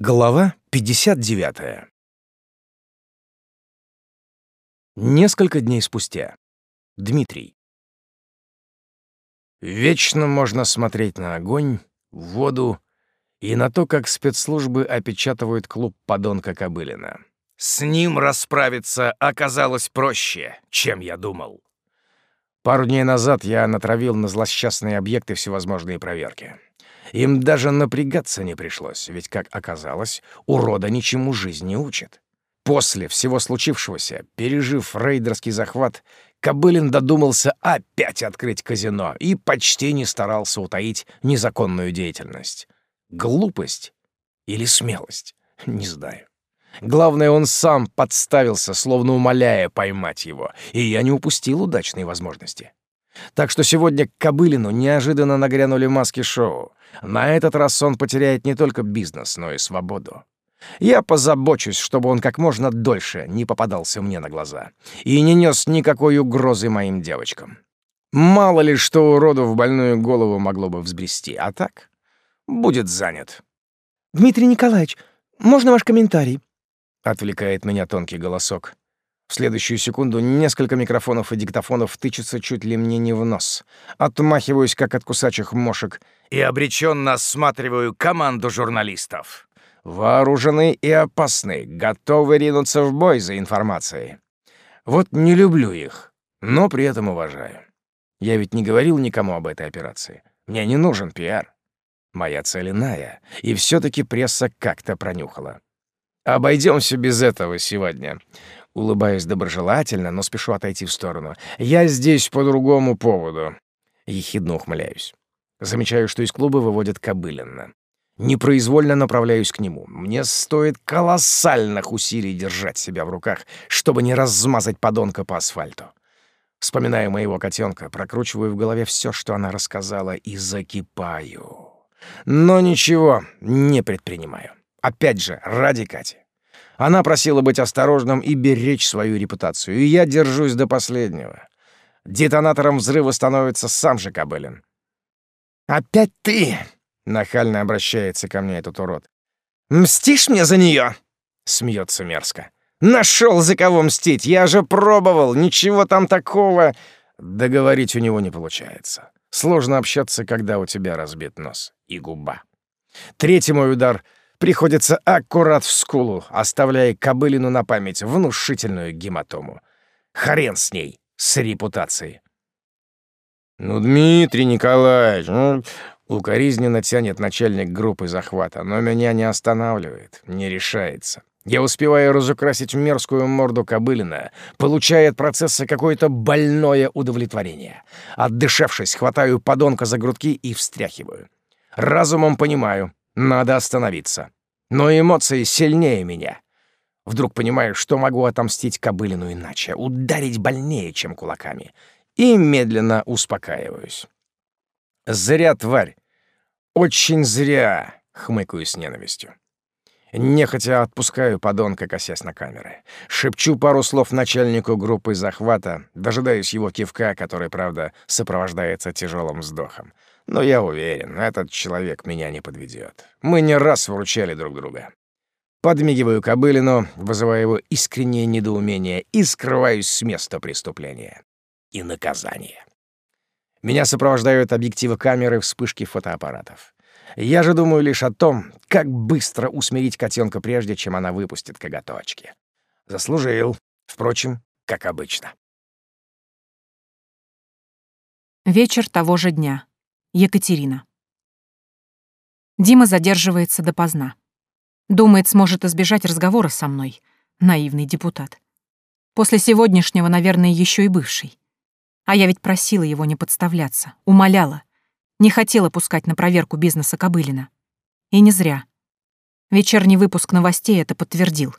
Глава 59. Несколько дней спустя. Дмитрий. Вечно можно смотреть на огонь, воду и на то, как спецслужбы опечатывают клуб подонка Кобылина. С ним расправиться оказалось проще, чем я думал. Пару дней назад я натравил на злосчастные объекты всевозможные проверки. Им даже напрягаться не пришлось, ведь, как оказалось, урода ничему жизнь не учит. После всего случившегося, пережив рейдерский захват, Кобылин додумался опять открыть казино и почти не старался утаить незаконную деятельность. Глупость или смелость? Не знаю. Главное, он сам подставился, словно умоляя поймать его, и я не упустил удачной возможности. Так что сегодня к Кобылину неожиданно нагрянули маски шоу. На этот раз он потеряет не только бизнес, но и свободу. Я позабочусь, чтобы он как можно дольше не попадался мне на глаза и не нес никакой угрозы моим девочкам. Мало ли что уроду в больную голову могло бы взбрести, а так будет занят. «Дмитрий Николаевич, можно ваш комментарий?» — отвлекает меня тонкий голосок. В следующую секунду несколько микрофонов и диктофонов тычутся чуть ли мне не в нос. Отмахиваюсь, как от кусачих мошек, и обреченно осматриваю команду журналистов. Вооружены и опасны, готовы ринуться в бой за информацией. Вот не люблю их, но при этом уважаю. Я ведь не говорил никому об этой операции. Мне не нужен пиар. Моя цель иная, и все таки пресса как-то пронюхала. Обойдемся без этого сегодня. Улыбаюсь доброжелательно, но спешу отойти в сторону. «Я здесь по другому поводу». Ехидно ухмыляюсь. Замечаю, что из клуба выводят Кобылина. Непроизвольно направляюсь к нему. Мне стоит колоссальных усилий держать себя в руках, чтобы не размазать подонка по асфальту. Вспоминаю моего котенка, прокручиваю в голове все, что она рассказала, и закипаю. Но ничего не предпринимаю. Опять же, ради Кати. Она просила быть осторожным и беречь свою репутацию, и я держусь до последнего. Детонатором взрыва становится сам же Кобылин. «Опять ты!» — нахально обращается ко мне этот урод. «Мстишь мне за нее?» — смеется мерзко. «Нашел за кого мстить! Я же пробовал! Ничего там такого!» Договорить у него не получается. Сложно общаться, когда у тебя разбит нос и губа. Третий мой удар приходится аккурат в скулу, оставляя кобылину на память внушительную гематому. Хрен с ней, с репутацией. «Ну, Дмитрий Николаевич, ну...» Укоризненно тянет начальник группы захвата, но меня не останавливает, не решается. Я успеваю разукрасить мерзкую морду Кобылина, получая от процесса какое-то больное удовлетворение. Отдышавшись, хватаю подонка за грудки и встряхиваю. Разумом понимаю, надо остановиться. Но эмоции сильнее меня. Вдруг понимаю, что могу отомстить Кобылину иначе, ударить больнее, чем кулаками. И медленно успокаиваюсь. Зря, тварь. Очень зря, хмыкаю с ненавистью. Нехотя отпускаю подонка, косясь на камеры. Шепчу пару слов начальнику группы захвата, дожидаюсь его кивка, который, правда, сопровождается тяжелым вздохом. Но я уверен, этот человек меня не подведет. Мы не раз вручали друг друга. Подмигиваю Кобылину, вызывая его искреннее недоумение и скрываюсь с места преступления. И наказания. Меня сопровождают объективы камеры, вспышки фотоаппаратов. Я же думаю лишь о том, как быстро усмирить котенка прежде, чем она выпустит коготочки. Заслужил. Впрочем, как обычно. Вечер того же дня. Екатерина. Дима задерживается допоздна. Думает, сможет избежать разговора со мной. Наивный депутат. После сегодняшнего, наверное, еще и бывший. А я ведь просила его не подставляться, умоляла. Не хотела пускать на проверку бизнеса Кобылина. И не зря. Вечерний выпуск новостей это подтвердил.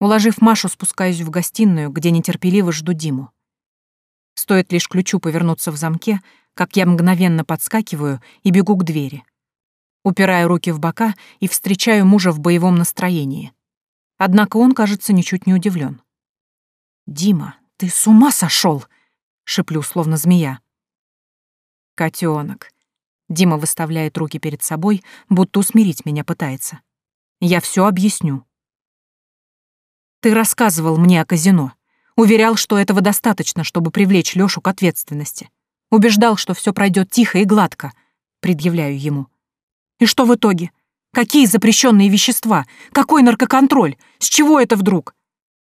Уложив Машу, спускаюсь в гостиную, где нетерпеливо жду Диму. Стоит лишь ключу повернуться в замке, как я мгновенно подскакиваю и бегу к двери. Упираю руки в бока и встречаю мужа в боевом настроении. Однако он, кажется, ничуть не удивлен. «Дима, ты с ума сошел? шеплю, словно змея. Котенок. Дима выставляет руки перед собой, будто усмирить меня пытается. Я все объясню. Ты рассказывал мне о казино. Уверял, что этого достаточно, чтобы привлечь Лёшу к ответственности. Убеждал, что все пройдет тихо и гладко. Предъявляю ему. И что в итоге? Какие запрещенные вещества? Какой наркоконтроль? С чего это вдруг?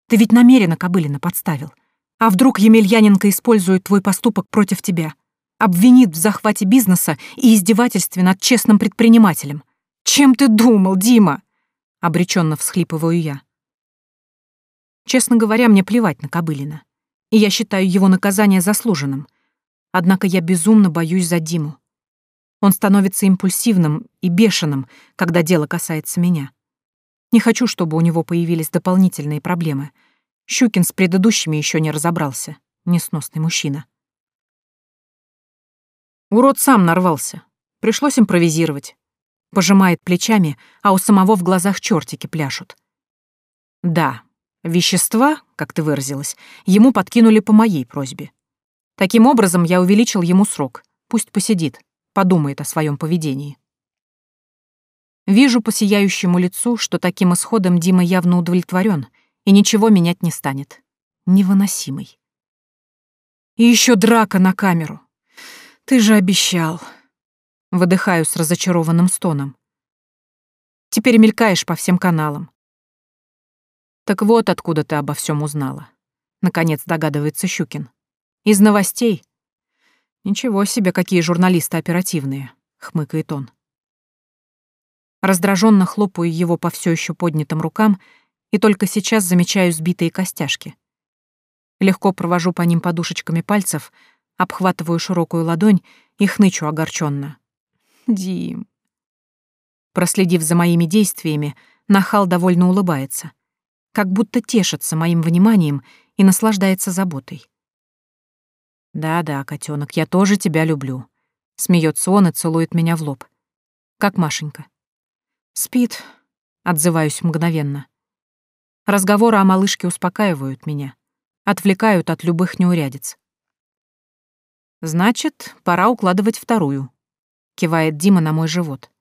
Ты ведь намеренно Кобылина подставил. А вдруг Емельяненко использует твой поступок против тебя? Обвинит в захвате бизнеса и издевательстве над честным предпринимателем. Чем ты думал, Дима? Обреченно всхлипываю я. Честно говоря, мне плевать на Кобылина. И я считаю его наказание заслуженным. Однако я безумно боюсь за Диму. Он становится импульсивным и бешеным, когда дело касается меня. Не хочу, чтобы у него появились дополнительные проблемы. Щукин с предыдущими еще не разобрался. Несносный мужчина. Урод сам нарвался. Пришлось импровизировать. Пожимает плечами, а у самого в глазах чертики пляшут. Да, Вещества, как ты выразилась, ему подкинули по моей просьбе. Таким образом, я увеличил ему срок. Пусть посидит, подумает о своем поведении. Вижу по сияющему лицу, что таким исходом Дима явно удовлетворен и ничего менять не станет. Невыносимый. И еще драка на камеру. Ты же обещал. Выдыхаю с разочарованным стоном. Теперь мелькаешь по всем каналам. Так вот откуда ты обо всем узнала. Наконец догадывается Щукин. Из новостей? Ничего себе, какие журналисты оперативные, хмыкает он. Раздраженно хлопаю его по все еще поднятым рукам и только сейчас замечаю сбитые костяшки. Легко провожу по ним подушечками пальцев, обхватываю широкую ладонь и хнычу огорченно. Дим. Проследив за моими действиями, Нахал довольно улыбается как будто тешится моим вниманием и наслаждается заботой. «Да-да, котенок, я тоже тебя люблю», — смеется он и целует меня в лоб. «Как Машенька?» «Спит», — отзываюсь мгновенно. Разговоры о малышке успокаивают меня, отвлекают от любых неурядиц. «Значит, пора укладывать вторую», — кивает Дима на мой живот.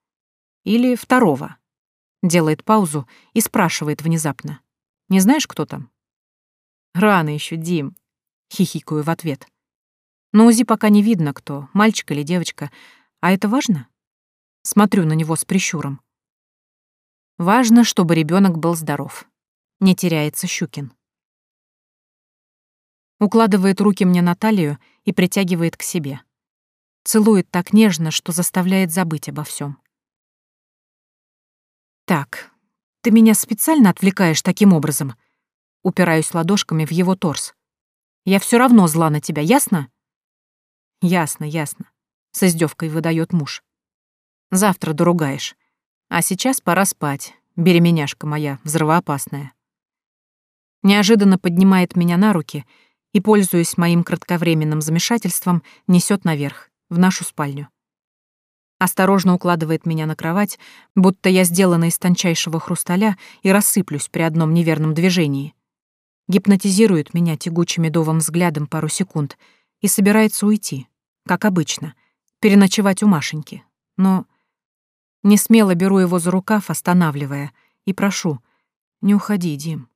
«Или второго», — делает паузу и спрашивает внезапно. Не знаешь, кто там?» «Рано еще, Дим», — хихикаю в ответ. «На УЗИ пока не видно, кто, мальчик или девочка. А это важно?» Смотрю на него с прищуром. «Важно, чтобы ребенок был здоров. Не теряется Щукин». Укладывает руки мне на талию и притягивает к себе. Целует так нежно, что заставляет забыть обо всем. Так, ты меня специально отвлекаешь таким образом. Упираюсь ладошками в его торс. Я все равно зла на тебя, ясно? Ясно, ясно. С издевкой выдает муж. Завтра доругаешь. А сейчас пора спать, беременяшка моя, взрывоопасная. Неожиданно поднимает меня на руки и, пользуясь моим кратковременным замешательством, несет наверх, в нашу спальню осторожно укладывает меня на кровать, будто я сделана из тончайшего хрусталя и рассыплюсь при одном неверном движении. Гипнотизирует меня тягучим медовым взглядом пару секунд и собирается уйти, как обычно, переночевать у Машеньки. Но не смело беру его за рукав, останавливая, и прошу, не уходи, Дим.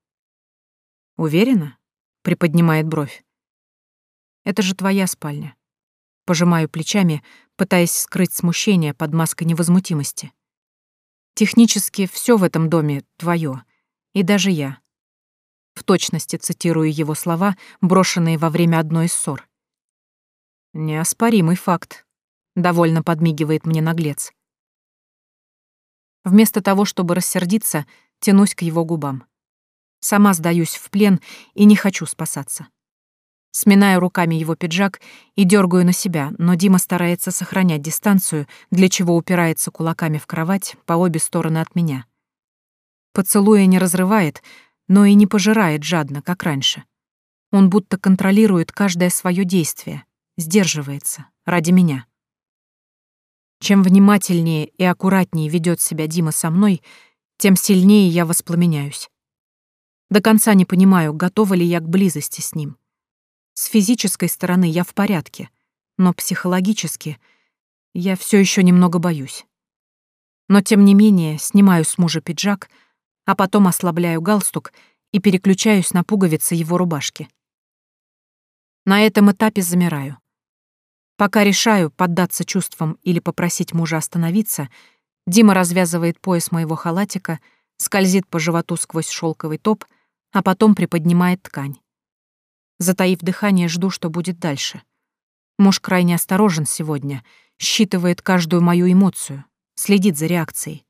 «Уверена?» — приподнимает бровь. «Это же твоя спальня. Пожимаю плечами, пытаясь скрыть смущение под маской невозмутимости. Технически все в этом доме твое, и даже я. В точности цитирую его слова, брошенные во время одной из ссор. Неоспоримый факт. Довольно подмигивает мне наглец. Вместо того, чтобы рассердиться, тянусь к его губам. Сама сдаюсь в плен и не хочу спасаться. Сминаю руками его пиджак и дергаю на себя, но Дима старается сохранять дистанцию, для чего упирается кулаками в кровать по обе стороны от меня. Поцелуя не разрывает, но и не пожирает жадно, как раньше. Он будто контролирует каждое свое действие, сдерживается ради меня. Чем внимательнее и аккуратнее ведет себя Дима со мной, тем сильнее я воспламеняюсь. До конца не понимаю, готова ли я к близости с ним. С физической стороны я в порядке, но психологически я все еще немного боюсь. Но тем не менее снимаю с мужа пиджак, а потом ослабляю галстук и переключаюсь на пуговицы его рубашки. На этом этапе замираю. Пока решаю, поддаться чувствам или попросить мужа остановиться, Дима развязывает пояс моего халатика, скользит по животу сквозь шелковый топ, а потом приподнимает ткань. Затаив дыхание, жду, что будет дальше. Муж крайне осторожен сегодня, считывает каждую мою эмоцию, следит за реакцией.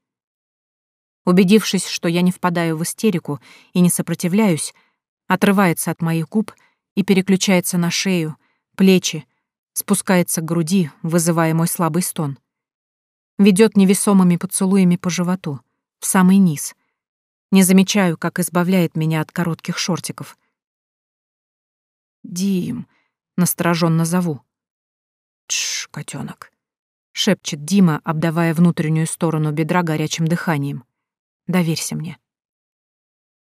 Убедившись, что я не впадаю в истерику и не сопротивляюсь, отрывается от моих губ и переключается на шею, плечи, спускается к груди, вызывая мой слабый стон. Ведет невесомыми поцелуями по животу, в самый низ. Не замечаю, как избавляет меня от коротких шортиков. «Дим», — настороженно зову. «Тш, котенок», — шепчет Дима, обдавая внутреннюю сторону бедра горячим дыханием. «Доверься мне»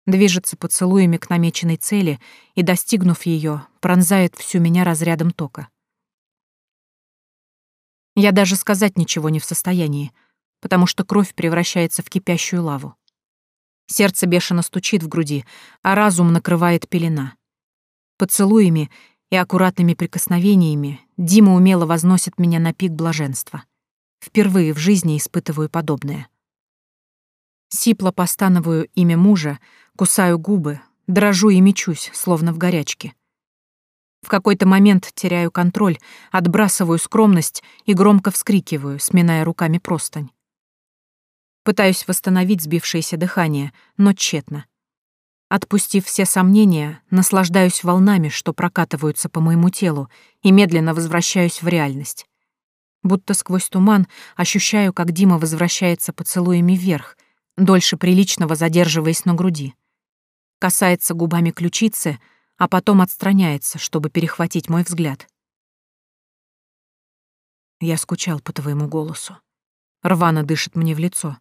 движется поцелуями к намеченной цели и, достигнув ее, пронзает всю меня разрядом тока. Я даже сказать ничего не в состоянии, потому что кровь превращается в кипящую лаву. Сердце бешено стучит в груди, а разум накрывает пелена. Поцелуями и аккуратными прикосновениями Дима умело возносит меня на пик блаженства. Впервые в жизни испытываю подобное. Сипло постановую имя мужа, кусаю губы, дрожу и мечусь, словно в горячке. В какой-то момент теряю контроль, отбрасываю скромность и громко вскрикиваю, сминая руками простынь. Пытаюсь восстановить сбившееся дыхание, но тщетно. Отпустив все сомнения, наслаждаюсь волнами, что прокатываются по моему телу, и медленно возвращаюсь в реальность. Будто сквозь туман ощущаю, как Дима возвращается поцелуями вверх, дольше приличного задерживаясь на груди. Касается губами ключицы, а потом отстраняется, чтобы перехватить мой взгляд. Я скучал по твоему голосу. Рвано дышит мне в лицо.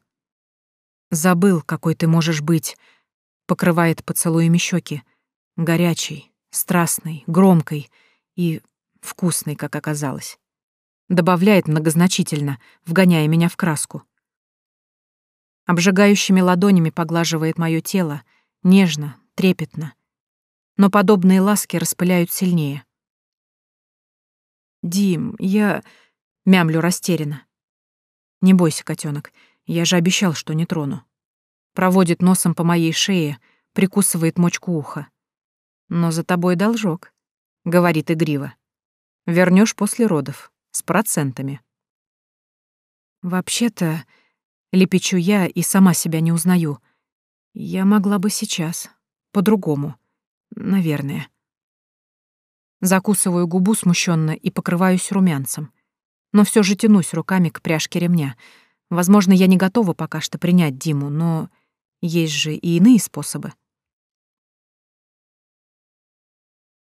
Забыл, какой ты можешь быть. Покрывает поцелуями щеки. Горячий, страстный, громкой и вкусный, как оказалось. Добавляет многозначительно, вгоняя меня в краску. Обжигающими ладонями поглаживает мое тело, нежно, трепетно. Но подобные ласки распыляют сильнее. «Дим, я...» — мямлю растерянно. «Не бойся, котенок, я же обещал, что не трону». Проводит носом по моей шее, прикусывает мочку уха. «Но за тобой должок», — говорит игриво. Вернешь после родов, с процентами». «Вообще-то...» Лепечу я и сама себя не узнаю. Я могла бы сейчас. По-другому. Наверное. Закусываю губу смущенно и покрываюсь румянцем. Но все же тянусь руками к пряжке ремня. Возможно, я не готова пока что принять Диму, но есть же и иные способы.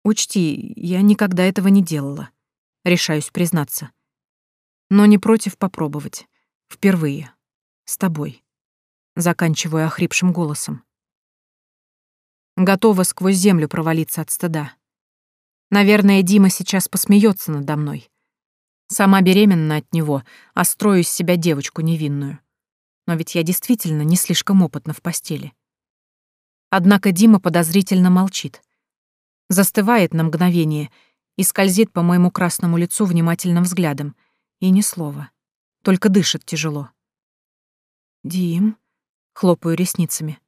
Учти, я никогда этого не делала. Решаюсь признаться. Но не против попробовать. Впервые. С тобой. Заканчиваю охрипшим голосом. Готова сквозь землю провалиться от стыда. Наверное, Дима сейчас посмеется надо мной. Сама беременна от него, а строю из себя девочку невинную. Но ведь я действительно не слишком опытна в постели. Однако Дима подозрительно молчит. Застывает на мгновение и скользит по моему красному лицу внимательным взглядом. И ни слова. Только дышит тяжело. «Дим?» — хлопаю ресницами.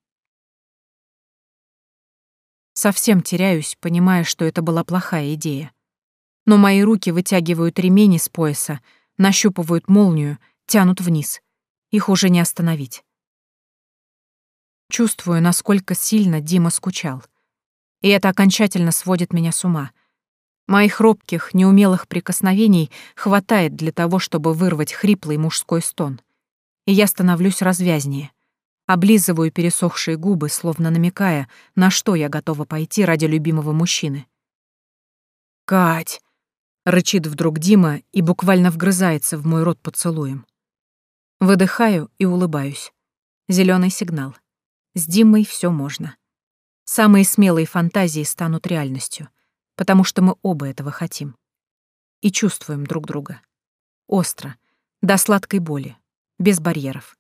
Совсем теряюсь, понимая, что это была плохая идея. Но мои руки вытягивают ремень из пояса, нащупывают молнию, тянут вниз. Их уже не остановить. Чувствую, насколько сильно Дима скучал. И это окончательно сводит меня с ума. Моих робких, неумелых прикосновений хватает для того, чтобы вырвать хриплый мужской стон и я становлюсь развязнее. Облизываю пересохшие губы, словно намекая, на что я готова пойти ради любимого мужчины. «Кать!» — рычит вдруг Дима и буквально вгрызается в мой рот поцелуем. Выдыхаю и улыбаюсь. Зеленый сигнал. С Димой все можно. Самые смелые фантазии станут реальностью, потому что мы оба этого хотим. И чувствуем друг друга. Остро, до сладкой боли, без барьеров.